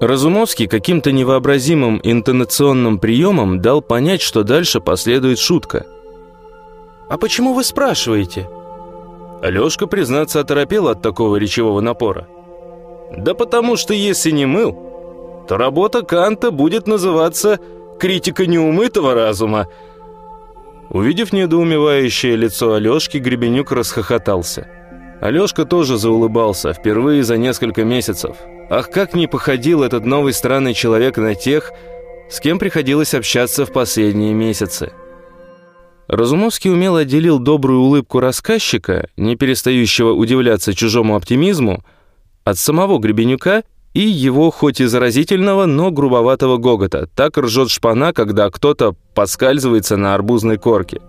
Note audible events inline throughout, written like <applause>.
Разумовский каким-то невообразимым интонационным приемом дал понять, что дальше последует шутка. «А почему вы спрашиваете?» Алешка, признаться, оторопел от такого речевого напора. «Да потому что если не мыл, то работа Канта будет называться «критика неумытого разума». Увидев недоумевающее лицо Алешки, Гребенюк расхохотался. Алешка тоже заулыбался, впервые за несколько месяцев. Ах, как не походил этот новый странный человек на тех, с кем приходилось общаться в последние месяцы. Разумовский умело отделил добрую улыбку рассказчика, не перестающего удивляться чужому оптимизму, от самого Гребенюка и его хоть и заразительного, но грубоватого гогота. Так ржет шпана, когда кто-то поскальзывается на арбузной корке.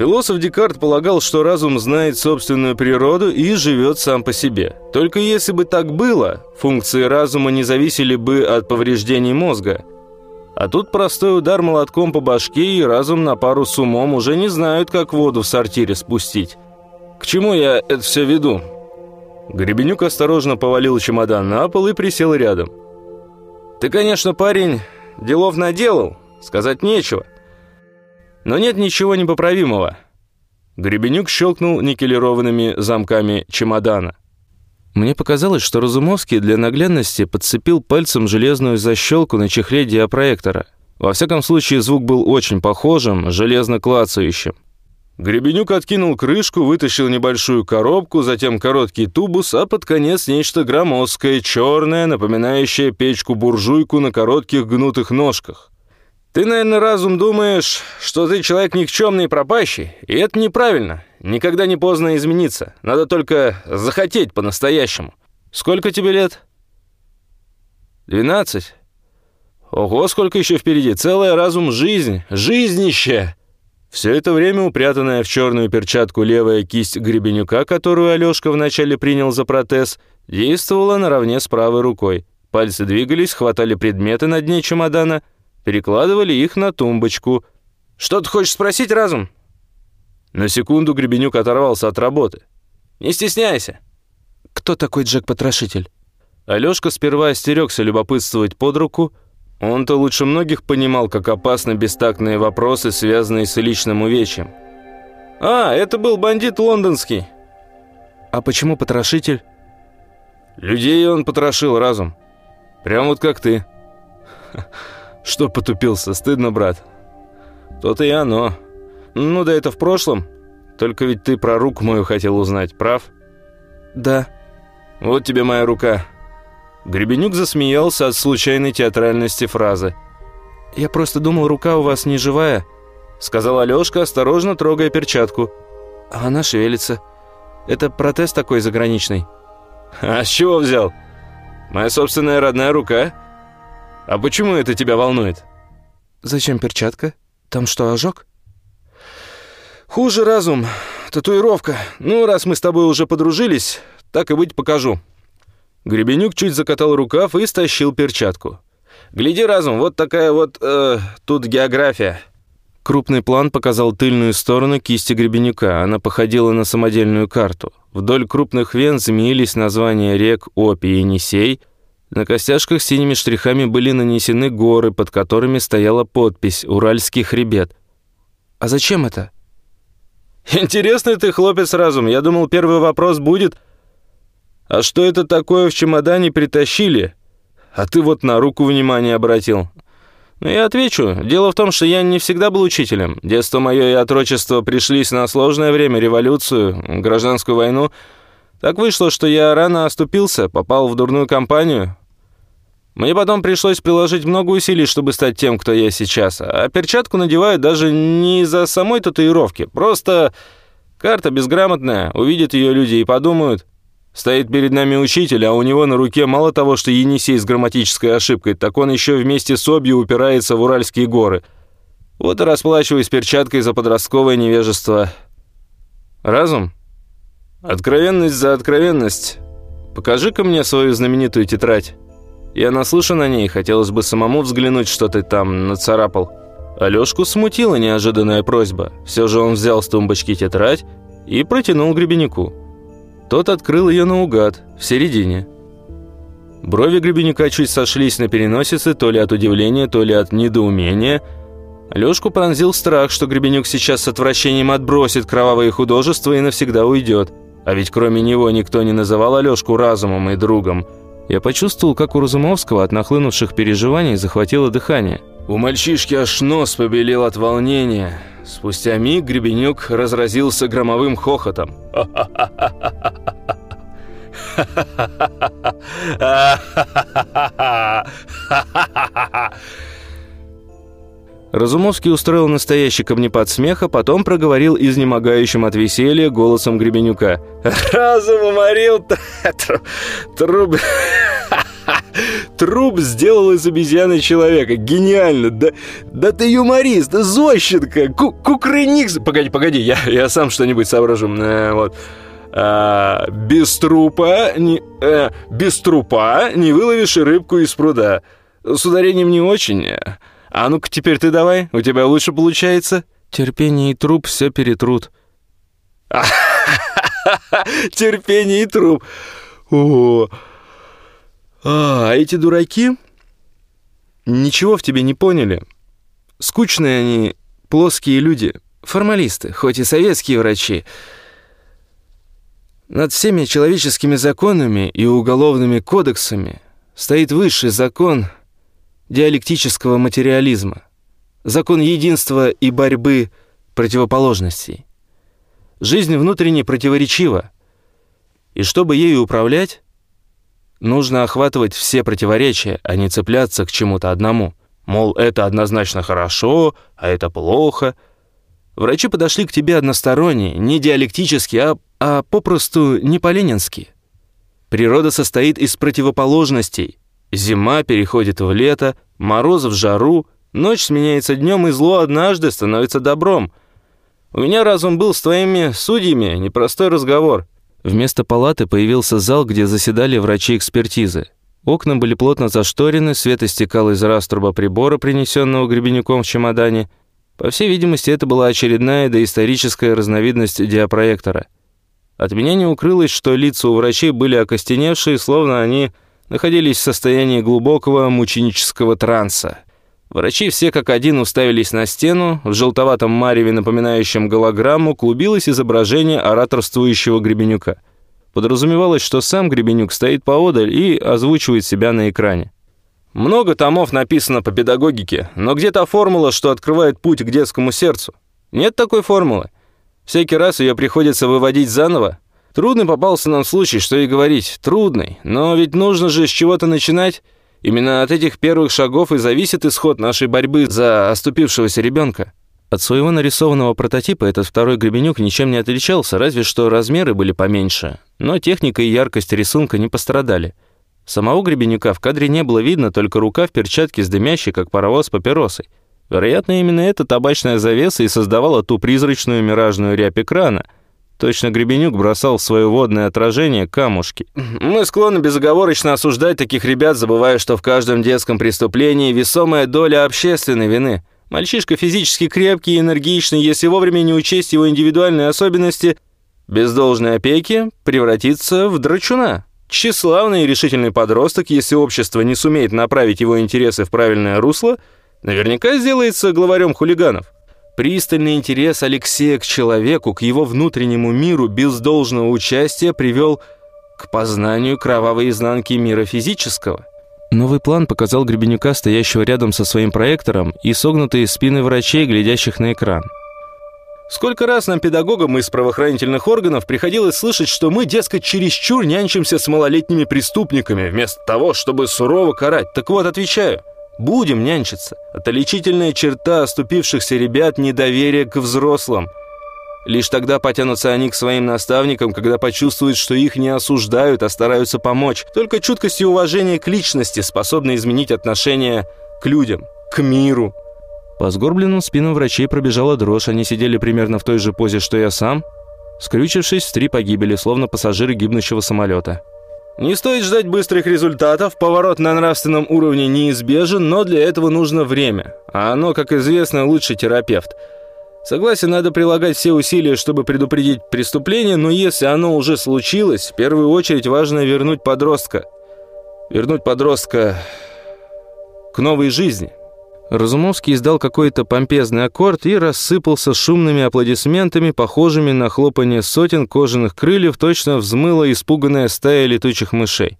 Философ Декарт полагал, что разум знает собственную природу и живет сам по себе. Только если бы так было, функции разума не зависели бы от повреждений мозга. А тут простой удар молотком по башке, и разум на пару с умом уже не знают, как воду в сортире спустить. К чему я это все веду? Гребенюк осторожно повалил чемодан на пол и присел рядом. «Ты, конечно, парень, делов наделал, сказать нечего. Но нет ничего непоправимого». Гребенюк щелкнул никелированными замками чемодана. Мне показалось, что Разумовский для наглядности подцепил пальцем железную защелку на чехле диапроектора. Во всяком случае, звук был очень похожим, железно клацающим. Гребенюк откинул крышку, вытащил небольшую коробку, затем короткий тубус, а под конец нечто громоздкое, черное, напоминающее печку-буржуйку на коротких гнутых ножках. «Ты, наверное, разум думаешь, что ты человек никчемный и пропащий, и это неправильно. Никогда не поздно измениться. Надо только захотеть по-настоящему. Сколько тебе лет?» «Двенадцать». Ого, сколько еще впереди. Целая разум жизнь. Жизнище!» Все это время упрятанная в черную перчатку левая кисть гребенюка, которую Алешка вначале принял за протез, действовала наравне с правой рукой. Пальцы двигались, хватали предметы на дне чемодана, перекладывали их на тумбочку. «Что ты хочешь спросить, разум?» На секунду Гребенюк оторвался от работы. «Не стесняйся!» «Кто такой Джек-потрошитель?» Алешка сперва остерегся любопытствовать под руку, он-то лучше многих понимал, как опасны бестактные вопросы, связанные с личным увечьем. «А, это был бандит лондонский». «А почему потрошитель?» «Людей он потрошил разум. Прям вот как ты». «Что потупился? Стыдно, брат». «То-то и оно. Ну да это в прошлом. Только ведь ты про руку мою хотел узнать, прав?» «Да». «Вот тебе моя рука». Гребенюк засмеялся от случайной театральности фразы. «Я просто думал, рука у вас не живая», — сказал Алёшка, осторожно трогая перчатку. «А она шевелится. Это протез такой заграничный». «А с чего взял? Моя собственная родная рука? А почему это тебя волнует?» «Зачем перчатка? Там что, ожог?» «Хуже разум. Татуировка. Ну, раз мы с тобой уже подружились, так и быть покажу». Гребенюк чуть закатал рукав и стащил перчатку. «Гляди разум, вот такая вот... Э, тут география». Крупный план показал тыльную сторону кисти Гребенюка. Она походила на самодельную карту. Вдоль крупных вен змеились названия рек Опи и Енисей. На костяшках синими штрихами были нанесены горы, под которыми стояла подпись «Уральский хребет». «А зачем это?» «Интересный ты хлопец разум. Я думал, первый вопрос будет...» А что это такое в чемодане притащили? А ты вот на руку внимание обратил. Ну, я отвечу. Дело в том, что я не всегда был учителем. Детство мое и отрочество пришлись на сложное время, революцию, гражданскую войну. Так вышло, что я рано оступился, попал в дурную компанию. Мне потом пришлось приложить много усилий, чтобы стать тем, кто я сейчас. А перчатку надевают даже не из-за самой татуировки. Просто карта безграмотная. Увидят ее люди и подумают, Стоит перед нами учитель, а у него на руке мало того, что Енисей с грамматической ошибкой, так он еще вместе с обью упирается в Уральские горы. Вот и расплачиваюсь перчаткой за подростковое невежество. Разум? Откровенность за откровенность. Покажи-ка мне свою знаменитую тетрадь. Я наслышан о ней, хотелось бы самому взглянуть, что ты там нацарапал. Алёшку смутила неожиданная просьба. Все же он взял с тумбочки тетрадь и протянул гребеннику. Тот открыл ее наугад, в середине. Брови Гребенюка чуть сошлись на переносице, то ли от удивления, то ли от недоумения. Лёшку пронзил страх, что Гребенюк сейчас с отвращением отбросит кровавые художества и навсегда уйдет. А ведь кроме него никто не называл Алёшку разумом и другом. Я почувствовал, как у Разумовского от нахлынувших переживаний захватило дыхание. У мальчишки аж нос побелел от волнения. Спустя миг Гребенюк разразился громовым хохотом. Разумовский устроил настоящий камнепад смеха, потом проговорил изнемогающим от веселья голосом Гребенюка. «Разум уморил, труп... Труп <laughs> сделал из обезьяны человека. Гениально! Да, да ты юморист, Зощенко, ку кукрыник... Погоди, погоди, я, я сам что-нибудь соображу. Э, вот. А, без трупа не, э, без трупа не выловишь рыбку из пруда. С ударением не очень. А ну-ка теперь ты давай, у тебя лучше получается. Терпение и труп все перетрут. <laughs> Терпение и труп. О, а эти дураки ничего в тебе не поняли. Скучные они, плоские люди, формалисты, хоть и советские врачи. Над всеми человеческими законами и уголовными кодексами стоит высший закон диалектического материализма, закон единства и борьбы противоположностей. Жизнь внутренне противоречива, и чтобы ею управлять, нужно охватывать все противоречия, а не цепляться к чему-то одному. Мол, это однозначно хорошо, а это плохо. Врачи подошли к тебе односторонне, не диалектически, а а попросту не по-ленински. Природа состоит из противоположностей. Зима переходит в лето, мороз в жару, ночь сменяется днем, и зло однажды становится добром. У меня разум был с твоими судьями, непростой разговор. Вместо палаты появился зал, где заседали врачи экспертизы. Окна были плотно зашторены, свет истекал из раструба прибора, принесенного гребенюком в чемодане. По всей видимости, это была очередная доисторическая разновидность диапроектора – от меня не укрылось, что лица у врачей были окостеневшие, словно они находились в состоянии глубокого мученического транса. Врачи все как один уставились на стену, в желтоватом мареве, напоминающем голограмму, клубилось изображение ораторствующего Гребенюка. Подразумевалось, что сам Гребенюк стоит поодаль и озвучивает себя на экране. Много томов написано по педагогике, но где та формула, что открывает путь к детскому сердцу? Нет такой формулы. Всякий раз ее приходится выводить заново. Трудный попался нам случай, что и говорить, трудный. Но ведь нужно же с чего-то начинать. Именно от этих первых шагов и зависит исход нашей борьбы за оступившегося ребенка. От своего нарисованного прототипа этот второй гребенюк ничем не отличался, разве что размеры были поменьше. Но техника и яркость рисунка не пострадали. Самого гребенюка в кадре не было видно, только рука в перчатке с дымящей, как паровоз папиросой. Вероятно, именно эта табачная завеса и создавала ту призрачную миражную рябь экрана. Точно Гребенюк бросал в свое водное отражение камушки. Мы склонны безоговорочно осуждать таких ребят, забывая, что в каждом детском преступлении весомая доля общественной вины. Мальчишка физически крепкий и энергичный, если вовремя не учесть его индивидуальные особенности, без должной опеки превратится в драчуна. Тщеславный и решительный подросток, если общество не сумеет направить его интересы в правильное русло – Наверняка сделается главарем хулиганов. Пристальный интерес Алексея к человеку, к его внутреннему миру без должного участия привел к познанию кровавой изнанки мира физического. Новый план показал Гребенюка, стоящего рядом со своим проектором, и согнутые спины врачей, глядящих на экран. Сколько раз нам, педагогам из правоохранительных органов, приходилось слышать, что мы, дескать, чересчур нянчимся с малолетними преступниками, вместо того, чтобы сурово карать. Так вот, отвечаю – Будем нянчиться. Отличительная черта оступившихся ребят – недоверие к взрослым. Лишь тогда потянутся они к своим наставникам, когда почувствуют, что их не осуждают, а стараются помочь. Только чуткость и уважение к личности способны изменить отношение к людям, к миру. По сгорбленным спинам врачей пробежала дрожь, они сидели примерно в той же позе, что я сам, скрючившись в три погибели, словно пассажиры гибнущего самолета. Не стоит ждать быстрых результатов, поворот на нравственном уровне неизбежен, но для этого нужно время. А оно, как известно, лучший терапевт. Согласен, надо прилагать все усилия, чтобы предупредить преступление, но если оно уже случилось, в первую очередь важно вернуть подростка. Вернуть подростка к новой жизни. Разумовский издал какой-то помпезный аккорд и рассыпался шумными аплодисментами, похожими на хлопанье сотен кожаных крыльев, точно взмыла испуганная стая летучих мышей.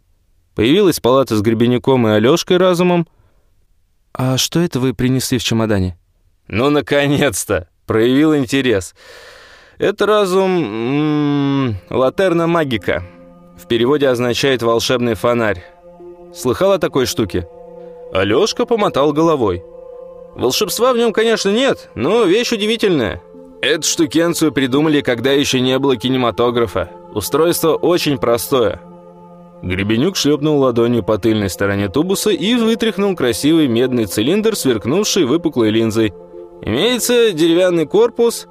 Появилась палата с Гребенюком и Алёшкой разумом. «А что это вы принесли в чемодане?» «Ну, наконец-то!» Проявил интерес. Это разум... М -м, латерна магика. В переводе означает «волшебный фонарь». Слыхал о такой штуке? Алёшка помотал головой. Волшебства в нем, конечно, нет, но вещь удивительная. Эту штукенцию придумали, когда еще не было кинематографа. Устройство очень простое. Гребенюк шлепнул ладонью по тыльной стороне тубуса и вытряхнул красивый медный цилиндр, сверкнувший выпуклой линзой. Имеется деревянный корпус,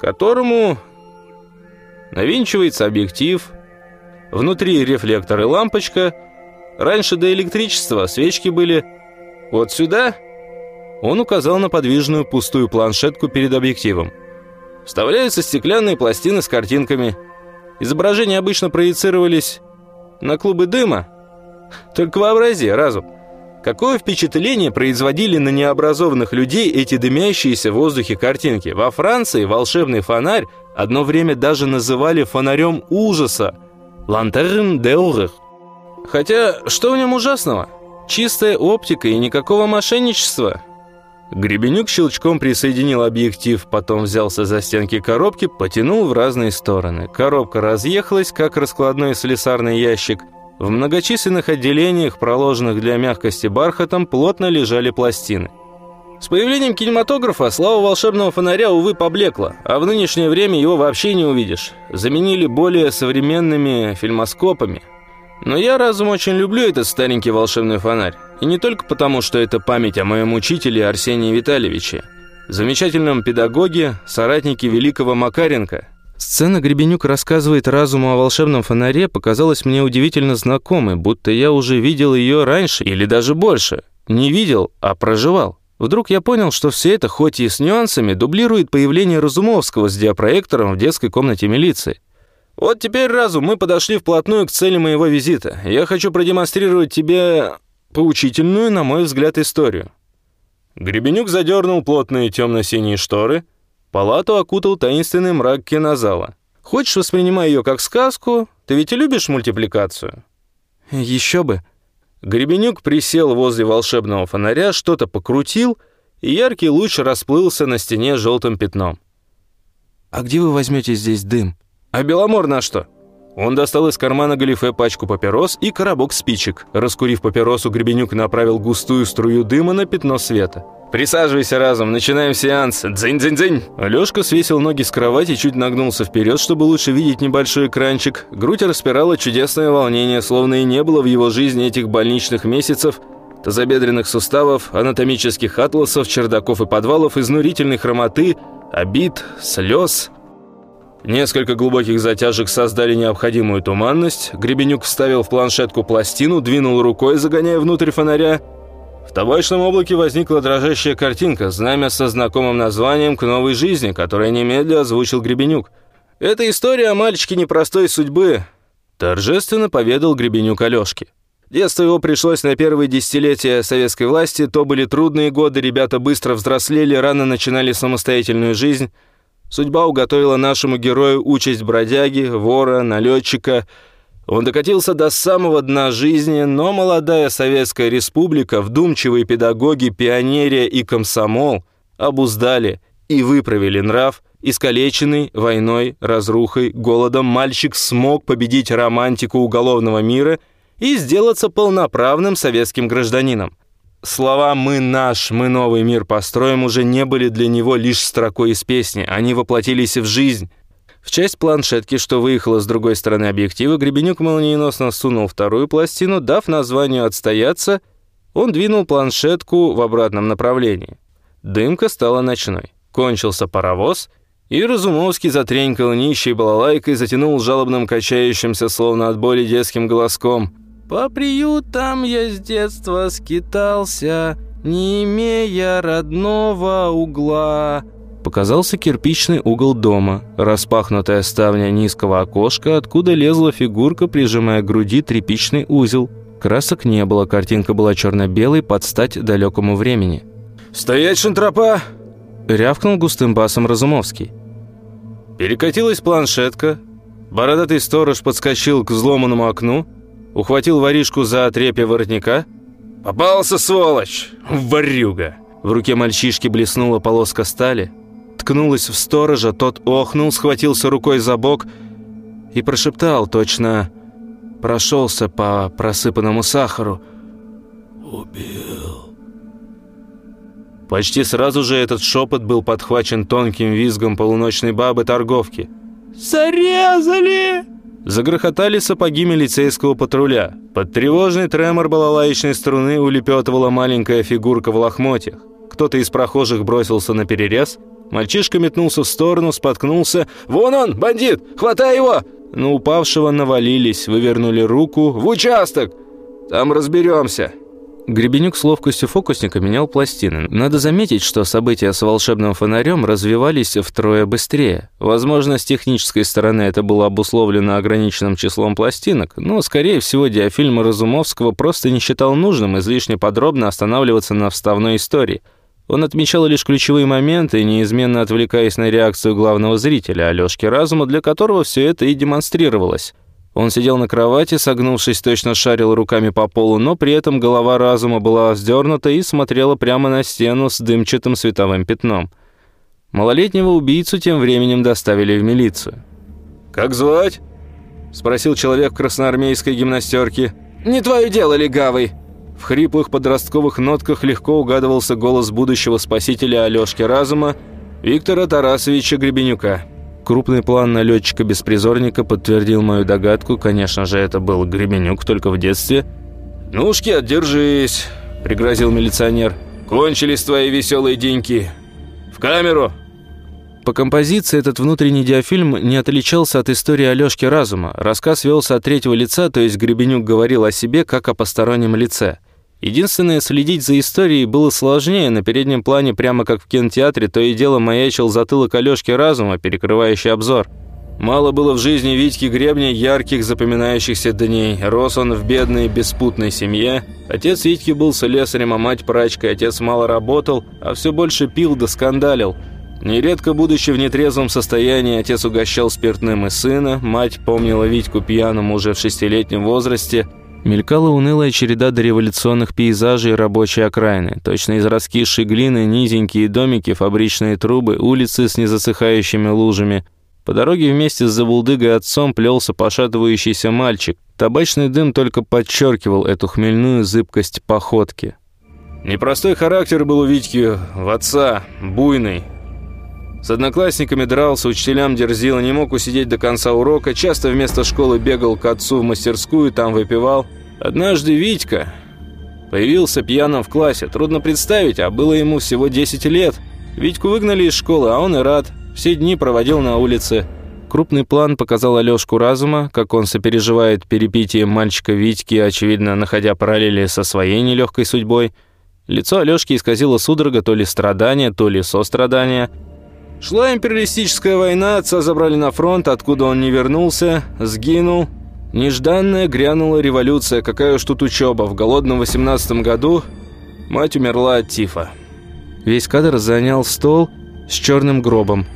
которому навинчивается объектив, внутри рефлектор и лампочка. Раньше до электричества свечки были вот сюда – он указал на подвижную пустую планшетку перед объективом. Вставляются стеклянные пластины с картинками. Изображения обычно проецировались на клубы дыма. Только вообрази, разум. Какое впечатление производили на необразованных людей эти дымящиеся в воздухе картинки? Во Франции волшебный фонарь одно время даже называли фонарем ужаса. «Лантерн де урых». Хотя, что в нем ужасного? Чистая оптика и никакого мошенничества. Гребенюк щелчком присоединил объектив, потом взялся за стенки коробки, потянул в разные стороны. Коробка разъехалась, как раскладной слесарный ящик. В многочисленных отделениях, проложенных для мягкости бархатом, плотно лежали пластины. С появлением кинематографа слава волшебного фонаря, увы, поблекла, а в нынешнее время его вообще не увидишь. Заменили более современными фильмоскопами. Но я разум очень люблю этот старенький волшебный фонарь. И не только потому, что это память о моем учителе Арсении Витальевиче, замечательном педагоге, соратнике великого Макаренко. Сцена Гребенюк рассказывает разуму о волшебном фонаре показалась мне удивительно знакомой, будто я уже видел ее раньше или даже больше. Не видел, а проживал. Вдруг я понял, что все это, хоть и с нюансами, дублирует появление Разумовского с диапроектором в детской комнате милиции. Вот теперь, Разум, мы подошли вплотную к цели моего визита. Я хочу продемонстрировать тебе поучительную, на мой взгляд, историю. Гребенюк задернул плотные темно-синие шторы. Палату окутал таинственный мрак кинозала. Хочешь, воспринимай ее как сказку? Ты ведь и любишь мультипликацию? Еще бы. Гребенюк присел возле волшебного фонаря, что-то покрутил, и яркий луч расплылся на стене желтым пятном. «А где вы возьмете здесь дым?» «А Беломор на что?» Он достал из кармана галифе пачку папирос и коробок спичек. Раскурив папиросу, Гребенюк направил густую струю дыма на пятно света. «Присаживайся разом, начинаем сеанс. Дзынь-дзынь-дзынь!» Алёшка свесил ноги с кровати, чуть нагнулся вперед, чтобы лучше видеть небольшой экранчик. Грудь распирала чудесное волнение, словно и не было в его жизни этих больничных месяцев, тазобедренных суставов, анатомических атласов, чердаков и подвалов, изнурительной хромоты, обид, слез... Несколько глубоких затяжек создали необходимую туманность. Гребенюк вставил в планшетку пластину, двинул рукой, загоняя внутрь фонаря. В табачном облаке возникла дрожащая картинка, знамя со знакомым названием «К новой жизни», которое немедленно озвучил Гребенюк. «Это история о мальчике непростой судьбы», – торжественно поведал Гребенюк Алёшке. Детство его пришлось на первые десятилетия советской власти, то были трудные годы, ребята быстро взрослели, рано начинали самостоятельную жизнь – Судьба уготовила нашему герою участь бродяги, вора, налетчика. Он докатился до самого дна жизни, но молодая Советская Республика, вдумчивые педагоги, пионерия и комсомол обуздали и выправили нрав. Искалеченный войной, разрухой, голодом мальчик смог победить романтику уголовного мира и сделаться полноправным советским гражданином. Слова «мы наш, мы новый мир построим» уже не были для него лишь строкой из песни, они воплотились в жизнь. В часть планшетки, что выехала с другой стороны объектива, Гребенюк молниеносно сунул вторую пластину, дав названию «отстояться», он двинул планшетку в обратном направлении. Дымка стала ночной. Кончился паровоз, и Разумовский затренькал нищей балалайкой, затянул жалобным качающимся, словно от боли детским голоском. По приютам я с детства скитался, не имея родного угла. Показался кирпичный угол дома, распахнутая ставня низкого окошка, откуда лезла фигурка, прижимая к груди тряпичный узел. Красок не было, картинка была черно-белой, под стать далекому времени. «Стоять, шантропа!» — рявкнул густым басом Разумовский. Перекатилась планшетка, бородатый сторож подскочил к взломанному окну, ухватил воришку за отрепье воротника. «Попался, сволочь! Ворюга!» В руке мальчишки блеснула полоска стали, ткнулась в сторожа, тот охнул, схватился рукой за бок и прошептал, точно прошелся по просыпанному сахару. «Убил». Почти сразу же этот шепот был подхвачен тонким визгом полуночной бабы-торговки. «Зарезали!» Загрохотали сапоги милицейского патруля. Под тревожный тремор балалаечной струны улепетывала маленькая фигурка в лохмотьях. Кто-то из прохожих бросился на перерез. Мальчишка метнулся в сторону, споткнулся. «Вон он, бандит! Хватай его!» На упавшего навалились, вывернули руку. «В участок! Там разберемся!» Гребенюк с ловкостью фокусника менял пластины. Надо заметить, что события с волшебным фонарем развивались втрое быстрее. Возможно, с технической стороны это было обусловлено ограниченным числом пластинок, но, скорее всего, диафильм Разумовского просто не считал нужным излишне подробно останавливаться на вставной истории. Он отмечал лишь ключевые моменты, неизменно отвлекаясь на реакцию главного зрителя, Алёшки Разума, для которого все это и демонстрировалось. Он сидел на кровати, согнувшись, точно шарил руками по полу, но при этом голова разума была вздернута и смотрела прямо на стену с дымчатым световым пятном. Малолетнего убийцу тем временем доставили в милицию. «Как звать?» – спросил человек в красноармейской гимнастерке. «Не твое дело, легавый!» В хриплых подростковых нотках легко угадывался голос будущего спасителя Алёшки Разума Виктора Тарасовича Гребенюка. Крупный план налетчика-беспризорника подтвердил мою догадку. Конечно же, это был Гребенюк, только в детстве. «Ну-шки, отдержись», — пригрозил милиционер. «Кончились твои веселые деньки. В камеру!» По композиции этот внутренний диафильм не отличался от истории Алёшки Разума. Рассказ велся от третьего лица, то есть Гребенюк говорил о себе как о постороннем лице. Единственное, следить за историей было сложнее. На переднем плане, прямо как в кинотеатре, то и дело маячил затылок Алёшки Разума, перекрывающий обзор. Мало было в жизни Витьки Гребня ярких запоминающихся дней. Рос он в бедной беспутной семье. Отец Витьки был слесарем, а мать прачкой. Отец мало работал, а все больше пил да скандалил. Нередко, будучи в нетрезвом состоянии, отец угощал спиртным и сына. Мать помнила Витьку пьяным уже в шестилетнем возрасте – Мелькала унылая череда дореволюционных пейзажей рабочей окраины. Точно из раскисшей глины низенькие домики, фабричные трубы, улицы с незасыхающими лужами. По дороге вместе с забулдыгой отцом плелся пошатывающийся мальчик. Табачный дым только подчеркивал эту хмельную зыбкость походки. Непростой характер был у Витьки в отца, буйный. С одноклассниками дрался, учителям дерзил, не мог усидеть до конца урока, часто вместо школы бегал к отцу в мастерскую, там выпивал. Однажды Витька появился пьяным в классе. Трудно представить, а было ему всего 10 лет. Витьку выгнали из школы, а он и рад. Все дни проводил на улице. Крупный план показал Алёшку разума, как он сопереживает перепитием мальчика Витьки, очевидно, находя параллели со своей нелегкой судьбой. Лицо Алёшки исказило судорога то ли страдания, то ли сострадания – Шла империалистическая война, отца забрали на фронт, откуда он не вернулся, сгинул. Нежданная грянула революция, какая уж тут учеба. В голодном 18 году мать умерла от тифа. Весь кадр занял стол с черным гробом.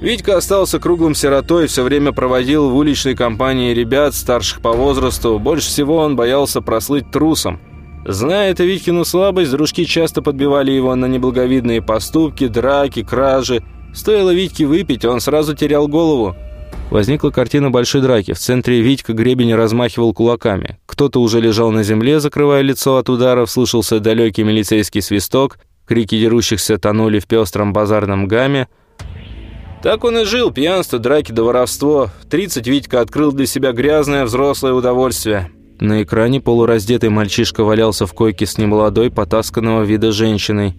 Витька остался круглым сиротой, все время проводил в уличной компании ребят, старших по возрасту. Больше всего он боялся прослыть трусом. Зная это Витькину слабость, дружки часто подбивали его на неблаговидные поступки, драки, кражи – Стоило Витьке выпить, он сразу терял голову. Возникла картина большой драки. В центре Витька гребень размахивал кулаками. Кто-то уже лежал на земле, закрывая лицо от ударов, слышался далекий милицейский свисток, крики дерущихся тонули в пестром базарном гамме. Так он и жил, пьянство, драки да воровство. В 30 Витька открыл для себя грязное взрослое удовольствие. На экране полураздетый мальчишка валялся в койке с немолодой, потасканного вида женщиной.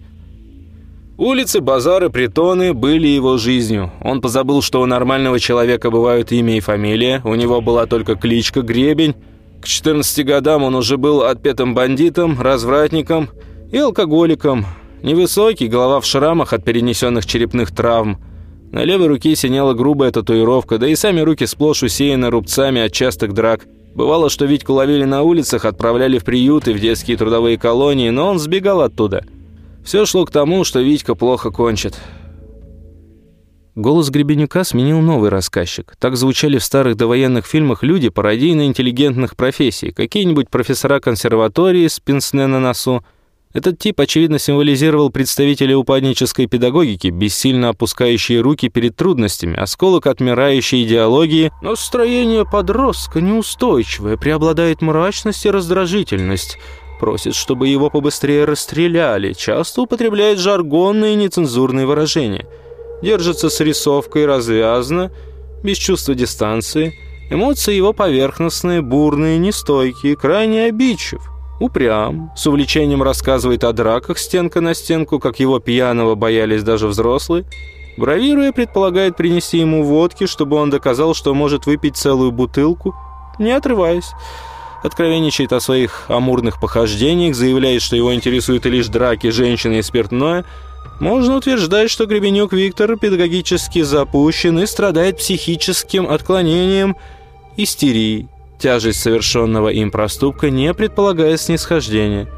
Улицы, базары, притоны были его жизнью. Он позабыл, что у нормального человека бывают имя и фамилия, у него была только кличка Гребень. К 14 годам он уже был отпетым бандитом, развратником и алкоголиком. Невысокий, голова в шрамах от перенесенных черепных травм. На левой руке синела грубая татуировка, да и сами руки сплошь усеяны рубцами от частых драк. Бывало, что Витьку ловили на улицах, отправляли в приюты, в детские трудовые колонии, но он сбегал оттуда. Все шло к тому, что Витька плохо кончит. Голос Гребенюка сменил новый рассказчик. Так звучали в старых довоенных фильмах люди пародийно-интеллигентных профессий. Какие-нибудь профессора консерватории с пенсне на носу, этот тип, очевидно, символизировал представителя упаднической педагогики, бессильно опускающие руки перед трудностями, осколок отмирающей идеологии, но строение подростка неустойчивое, преобладает мрачность и раздражительность. Просит, чтобы его побыстрее расстреляли, часто употребляет жаргонные и нецензурные выражения. Держится с рисовкой развязно, без чувства дистанции. Эмоции его поверхностные, бурные, нестойкие, крайне обидчив. Упрям, с увлечением рассказывает о драках стенка на стенку, как его пьяного боялись даже взрослые. Бравируя, предполагает принести ему водки, чтобы он доказал, что может выпить целую бутылку, не отрываясь. Откровенничает о своих амурных похождениях, заявляет, что его интересуют лишь драки, женщины и спиртное. Можно утверждать, что Гребенюк Виктор педагогически запущен и страдает психическим отклонением истерии. Тяжесть совершенного им проступка не предполагает снисхождения.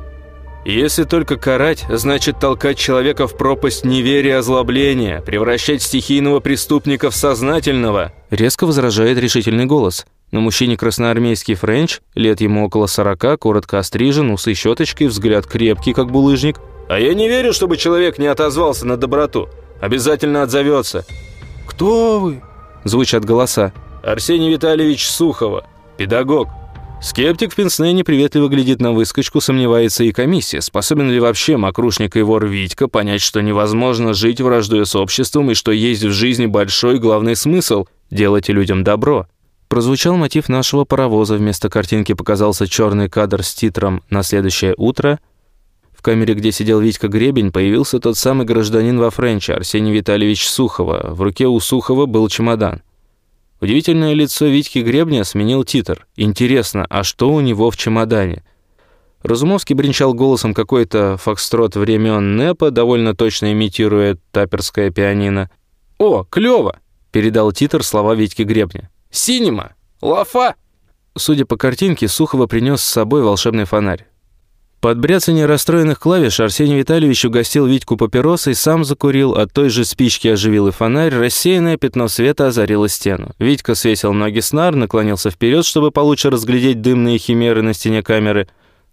Если только карать, значит толкать человека в пропасть неверия и озлобления, превращать стихийного преступника в сознательного. Резко возражает решительный голос. На мужчине красноармейский френч, лет ему около сорока, коротко острижен, усы щеточкой, взгляд крепкий, как булыжник. А я не верю, чтобы человек не отозвался на доброту. Обязательно отзовется. «Кто вы?» – звучат голоса. «Арсений Витальевич Сухова». Педагог. Скептик в пенсне неприветливо глядит на выскочку, сомневается и комиссия. Способен ли вообще мокрушник и вор Витька понять, что невозможно жить враждуя с обществом и что есть в жизни большой главный смысл – делать людям добро? Прозвучал мотив нашего паровоза, вместо картинки показался черный кадр с титром «На следующее утро». В камере, где сидел Витька Гребень, появился тот самый гражданин во Френче, Арсений Витальевич Сухова. В руке у Сухова был чемодан. Удивительное лицо Витьки Гребня сменил титр. Интересно, а что у него в чемодане? Разумовский бренчал голосом какой-то фокстрот времен НЭПа, довольно точно имитируя таперское пианино. «О, клёво!» — передал титр слова Витьки Гребня. «Синема! Лафа!» Судя по картинке, Сухова принес с собой волшебный фонарь. Под бряцание расстроенных клавиш Арсений Витальевич угостил Витьку папиросой, сам закурил, от той же спички оживил и фонарь, рассеянное пятно света озарило стену. Витька свесил ноги с нар, наклонился вперед, чтобы получше разглядеть дымные химеры на стене камеры.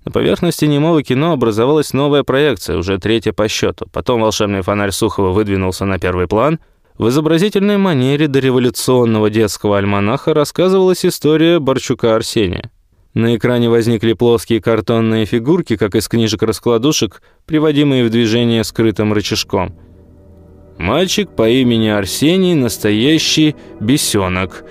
На поверхности немого кино образовалась новая проекция, уже третья по счету. Потом волшебный фонарь Сухова выдвинулся на первый план. В изобразительной манере дореволюционного детского альманаха рассказывалась история Борчука Арсения. На экране возникли плоские картонные фигурки, как из книжек-раскладушек, приводимые в движение скрытым рычажком. Мальчик по имени Арсений – настоящий бесенок.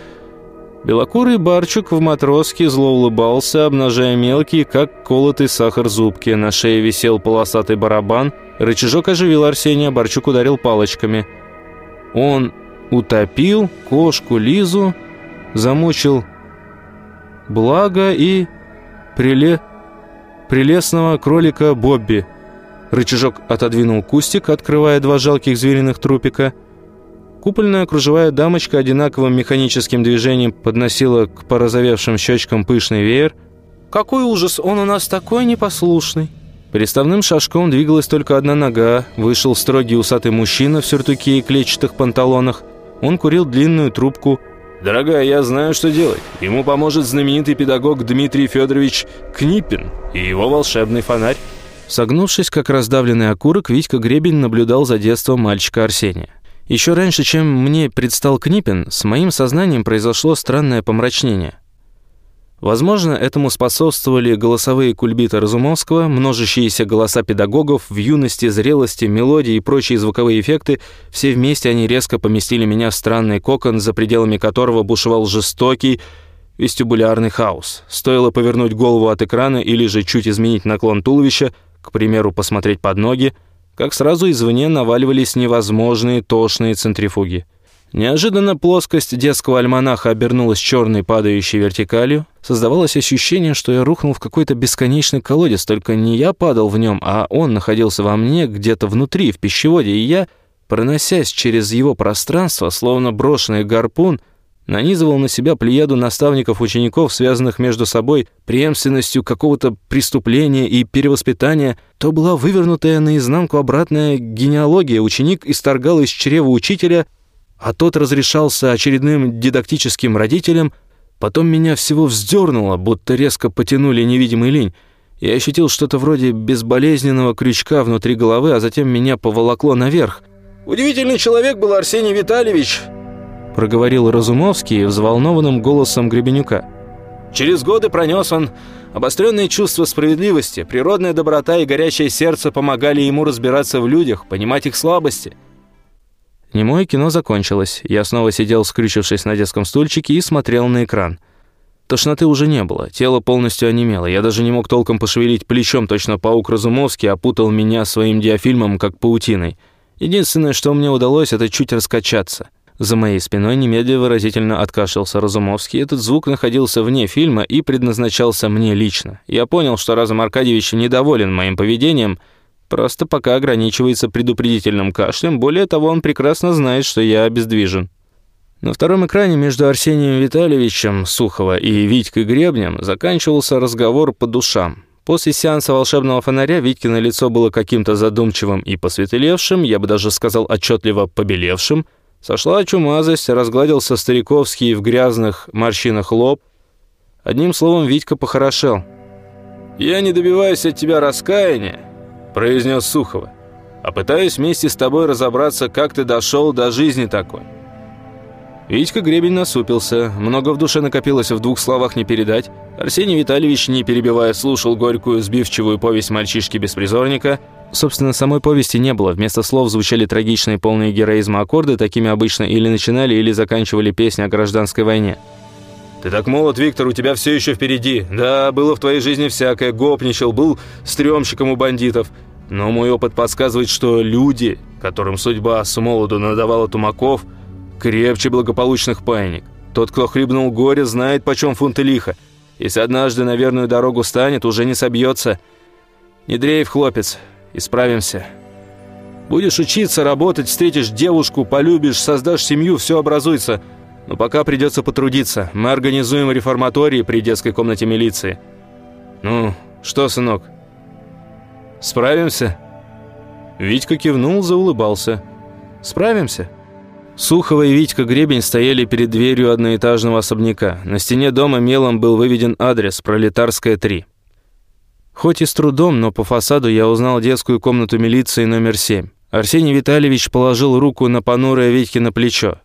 Белокурый барчук в матроске зло улыбался, обнажая мелкие, как колотый сахар зубки. На шее висел полосатый барабан. Рычажок оживил Арсения, Барчук ударил палочками. Он утопил кошку Лизу, замучил Благо и приле... прелестного кролика Бобби. Рычажок отодвинул кустик, открывая два жалких звериных трупика. Купольная кружевая дамочка одинаковым механическим движением подносила к порозовевшим щечкам пышный веер. «Какой ужас! Он у нас такой непослушный!» Переставным шажком двигалась только одна нога. Вышел строгий усатый мужчина в сюртуке и клетчатых панталонах. Он курил длинную трубку – «Дорогая, я знаю, что делать. Ему поможет знаменитый педагог Дмитрий Федорович Книпин и его волшебный фонарь». Согнувшись, как раздавленный окурок, Витька Гребень наблюдал за детством мальчика Арсения. Еще раньше, чем мне предстал Книпин, с моим сознанием произошло странное помрачнение. Возможно, этому способствовали голосовые кульбиты Разумовского, множащиеся голоса педагогов, в юности, зрелости, мелодии и прочие звуковые эффекты. Все вместе они резко поместили меня в странный кокон, за пределами которого бушевал жестокий вестибулярный хаос. Стоило повернуть голову от экрана или же чуть изменить наклон туловища, к примеру, посмотреть под ноги, как сразу извне наваливались невозможные тошные центрифуги. Неожиданно плоскость детского альманаха обернулась черной падающей вертикалью. Создавалось ощущение, что я рухнул в какой-то бесконечный колодец, только не я падал в нем, а он находился во мне где-то внутри, в пищеводе, и я, проносясь через его пространство, словно брошенный гарпун, нанизывал на себя плеяду наставников-учеников, связанных между собой преемственностью какого-то преступления и перевоспитания, то была вывернутая наизнанку обратная генеалогия. Ученик исторгал из чрева учителя, а тот разрешался очередным дидактическим родителям. Потом меня всего вздернуло, будто резко потянули невидимый линь. Я ощутил что-то вроде безболезненного крючка внутри головы, а затем меня поволокло наверх. «Удивительный человек был Арсений Витальевич», проговорил Разумовский взволнованным голосом Гребенюка. «Через годы пронес он обостренные чувства справедливости, природная доброта и горячее сердце помогали ему разбираться в людях, понимать их слабости». Немое кино закончилось. Я снова сидел, скрючившись на детском стульчике, и смотрел на экран. Тошноты уже не было, тело полностью онемело. Я даже не мог толком пошевелить плечом, точно паук Разумовский опутал меня своим диафильмом, как паутиной. Единственное, что мне удалось, это чуть раскачаться. За моей спиной немедленно выразительно откашлялся Разумовский. Этот звук находился вне фильма и предназначался мне лично. Я понял, что Разум Аркадьевич недоволен моим поведением, просто пока ограничивается предупредительным кашлем. Более того, он прекрасно знает, что я обездвижен. На втором экране между Арсением Витальевичем Сухова и Витькой Гребнем заканчивался разговор по душам. После сеанса волшебного фонаря Витькино лицо было каким-то задумчивым и посветлевшим, я бы даже сказал отчетливо побелевшим, Сошла чумазость, разгладился стариковский в грязных морщинах лоб. Одним словом, Витька похорошел. «Я не добиваюсь от тебя раскаяния», — произнес Сухова, «а пытаюсь вместе с тобой разобраться, как ты дошел до жизни такой». Витька Гребень насупился. Много в душе накопилось, в двух словах не передать. Арсений Витальевич, не перебивая, слушал горькую, сбивчивую повесть мальчишки-беспризорника — Собственно, самой повести не было. Вместо слов звучали трагичные, полные героизма аккорды, такими обычно или начинали, или заканчивали песни о гражданской войне. «Ты так молод, Виктор, у тебя все еще впереди. Да, было в твоей жизни всякое, гопничал, был стрёмщиком у бандитов. Но мой опыт подсказывает, что люди, которым судьба с молоду надавала тумаков, крепче благополучных паек. Тот, кто хлебнул горе, знает, почем фунт и лихо. Если однажды на верную дорогу станет, уже не собьется. Не дрейф, хлопец, Исправимся. Будешь учиться, работать, встретишь девушку, полюбишь, создашь семью, все образуется. Но пока придется потрудиться. Мы организуем реформатории при детской комнате милиции. Ну, что, сынок? Справимся?» Витька кивнул, заулыбался. «Справимся?» Сухова и Витька Гребень стояли перед дверью одноэтажного особняка. На стене дома мелом был выведен адрес «Пролетарская, 3». Хоть и с трудом, но по фасаду я узнал детскую комнату милиции номер 7. Арсений Витальевич положил руку на понурое Витькино плечо.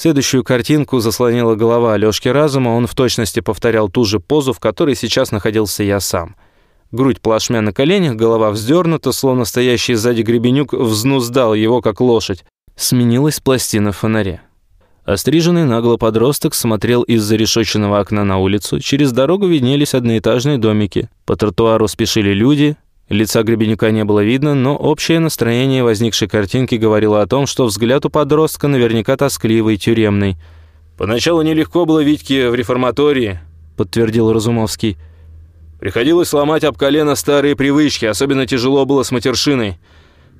Следующую картинку заслонила голова Алёшки Разума, он в точности повторял ту же позу, в которой сейчас находился я сам. Грудь плашмя на коленях, голова вздернута, словно стоящий сзади гребенюк взнуздал его, как лошадь. Сменилась пластина в фонаре. Остриженный нагло подросток смотрел из зарешоченного окна на улицу. Через дорогу виднелись одноэтажные домики. По тротуару спешили люди. Лица Гребенюка не было видно, но общее настроение возникшей картинки говорило о том, что взгляд у подростка наверняка тоскливый, тюремный. «Поначалу нелегко было Витьке в реформатории», — подтвердил Разумовский. «Приходилось ломать об колено старые привычки, особенно тяжело было с матершиной.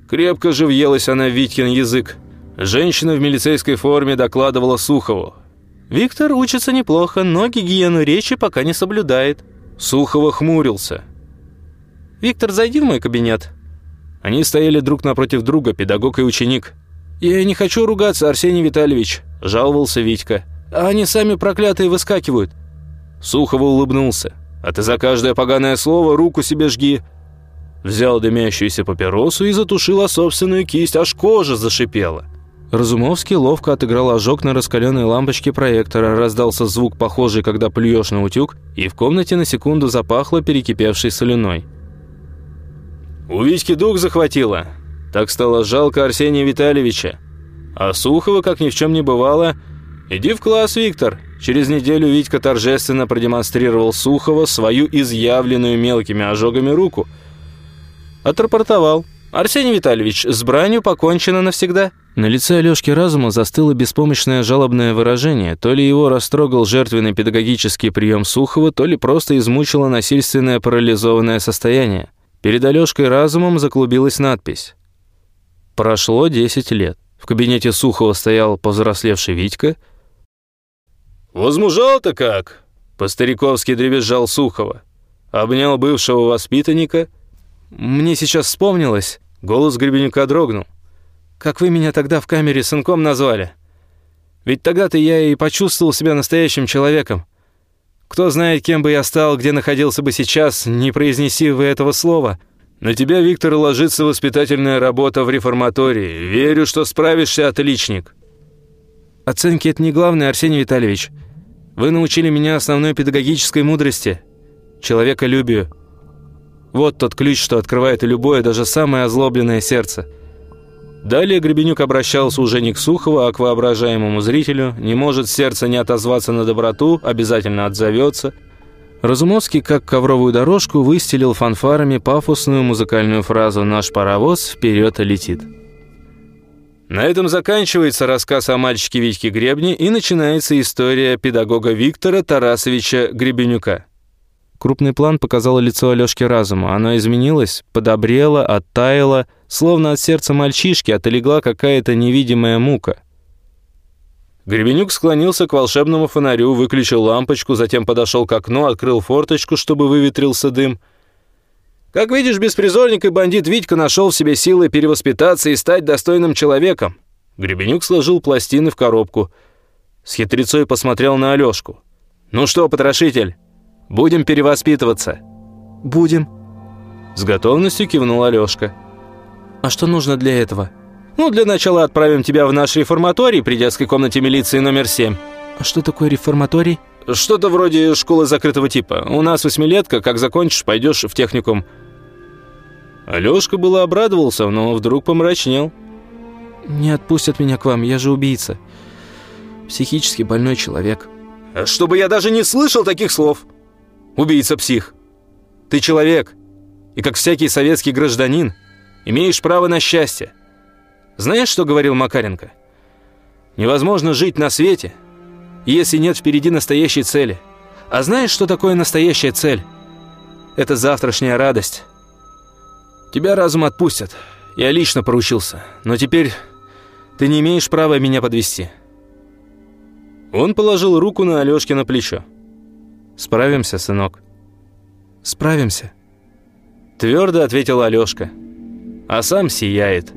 Крепко же въелась она в Витькин язык». Женщина в милицейской форме докладывала Сухову. «Виктор учится неплохо, но гигиену речи пока не соблюдает». Сухова хмурился. «Виктор, зайди в мой кабинет». Они стояли друг напротив друга, педагог и ученик. «Я не хочу ругаться, Арсений Витальевич», – жаловался Витька. «А они сами проклятые выскакивают». Сухова улыбнулся. «А ты за каждое поганое слово руку себе жги». Взял дымящуюся папиросу и затушила собственную кисть, аж кожа зашипела. Разумовский ловко отыграл ожог на раскаленной лампочке проектора, раздался звук, похожий, когда плюешь на утюг, и в комнате на секунду запахло перекипевшей соляной. «У Витьки дух захватило. Так стало жалко Арсения Витальевича. А Сухова, как ни в чем не бывало, иди в класс, Виктор». Через неделю Витька торжественно продемонстрировал Сухова свою изъявленную мелкими ожогами руку. Отрапортовал. «Арсений Витальевич, с бранью покончено навсегда». На лице Алёшки Разума застыло беспомощное жалобное выражение. То ли его растрогал жертвенный педагогический прием Сухова, то ли просто измучило насильственное парализованное состояние. Перед Алёшкой Разумом заклубилась надпись. Прошло 10 лет. В кабинете Сухова стоял повзрослевший Витька. «Возмужал-то как?» По-стариковски дребезжал Сухова. Обнял бывшего воспитанника. «Мне сейчас вспомнилось». Голос Гребенюка дрогнул. «Как вы меня тогда в камере сынком назвали? Ведь тогда-то я и почувствовал себя настоящим человеком. Кто знает, кем бы я стал, где находился бы сейчас, не произнеси вы этого слова. На тебя, Виктор, ложится воспитательная работа в реформатории. Верю, что справишься, отличник». «Оценки — это не главное, Арсений Витальевич. Вы научили меня основной педагогической мудрости, человеколюбию. Вот тот ключ, что открывает любое, даже самое озлобленное сердце». Далее Гребенюк обращался уже не к Сухову, а к воображаемому зрителю. Не может сердце не отозваться на доброту, обязательно отзовется. Разумовский, как ковровую дорожку, выстелил фанфарами пафосную музыкальную фразу «Наш паровоз вперед летит». На этом заканчивается рассказ о мальчике Витьке Гребне и начинается история педагога Виктора Тарасовича Гребенюка. Крупный план показал лицо Алёшки разума. Оно изменилось, подобрело, оттаяло, словно от сердца мальчишки отлегла какая-то невидимая мука. Гребенюк склонился к волшебному фонарю, выключил лампочку, затем подошел к окну, открыл форточку, чтобы выветрился дым – как видишь, беспризорник и бандит Витька нашел в себе силы перевоспитаться и стать достойным человеком. Гребенюк сложил пластины в коробку. С хитрецой посмотрел на Алёшку. «Ну что, потрошитель, будем перевоспитываться?» «Будем», — с готовностью кивнул Алёшка. «А что нужно для этого?» «Ну, для начала отправим тебя в наш реформаторий при детской комнате милиции номер 7». «А что такое реформаторий?» «Что-то вроде школы закрытого типа. У нас восьмилетка, как закончишь, пойдешь в техникум». Алёшка было обрадовался, но вдруг помрачнел. «Не отпустят меня к вам, я же убийца. Психически больной человек». «Чтобы я даже не слышал таких слов! Убийца-псих! Ты человек, и как всякий советский гражданин, имеешь право на счастье. Знаешь, что говорил Макаренко? Невозможно жить на свете, если нет впереди настоящей цели. А знаешь, что такое настоящая цель? Это завтрашняя радость». Тебя разум отпустят. Я лично поручился. Но теперь ты не имеешь права меня подвести. Он положил руку на Алёшке на плечо. «Справимся, сынок?» «Справимся», — твердо ответил Алёшка. А сам сияет.